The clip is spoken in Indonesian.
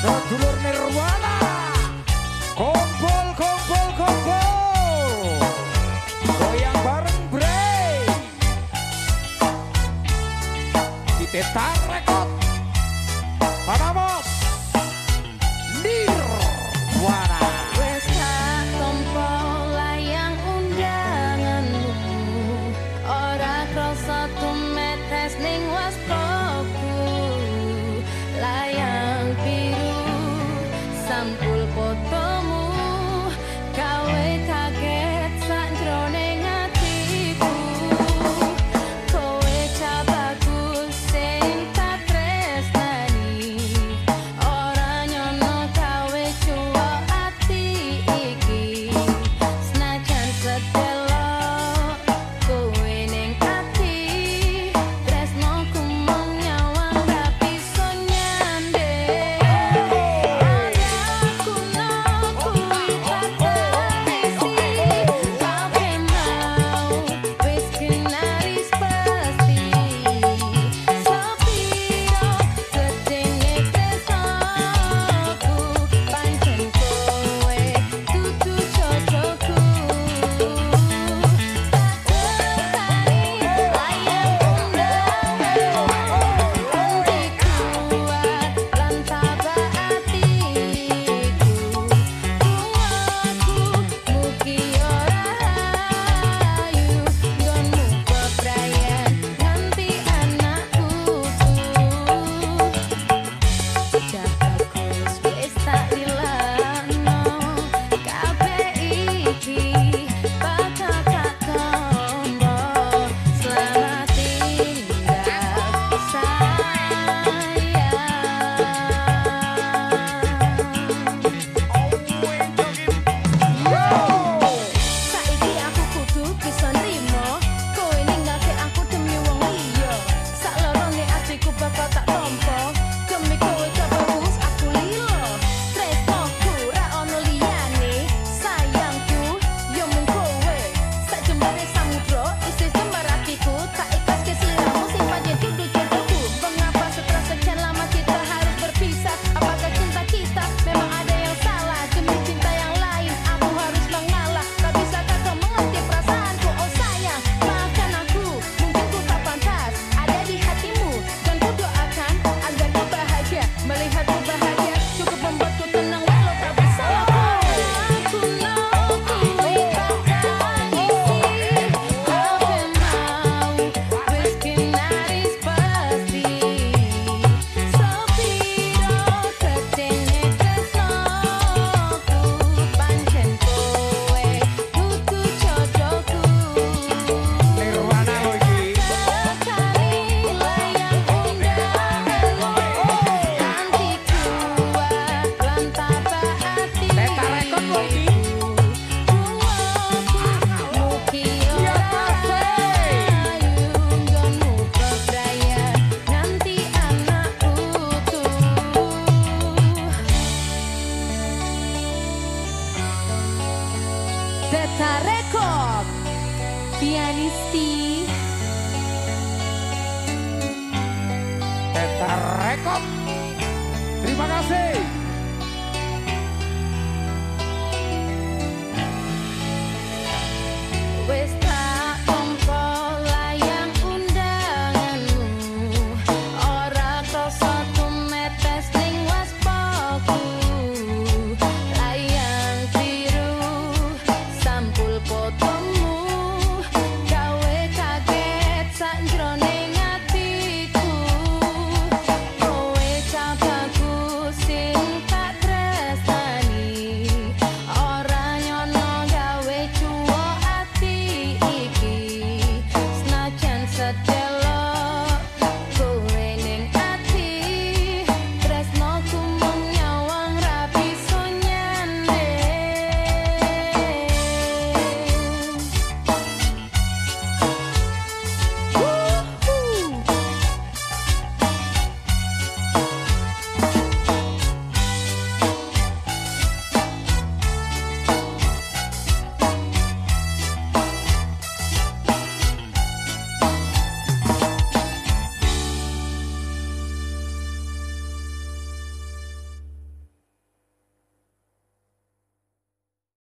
sedulur nirwana. Kumpul kumpul kumpul goyang bareng kita rekod. Panamu Rekod Pianisti Teta rekod. Terima kasih.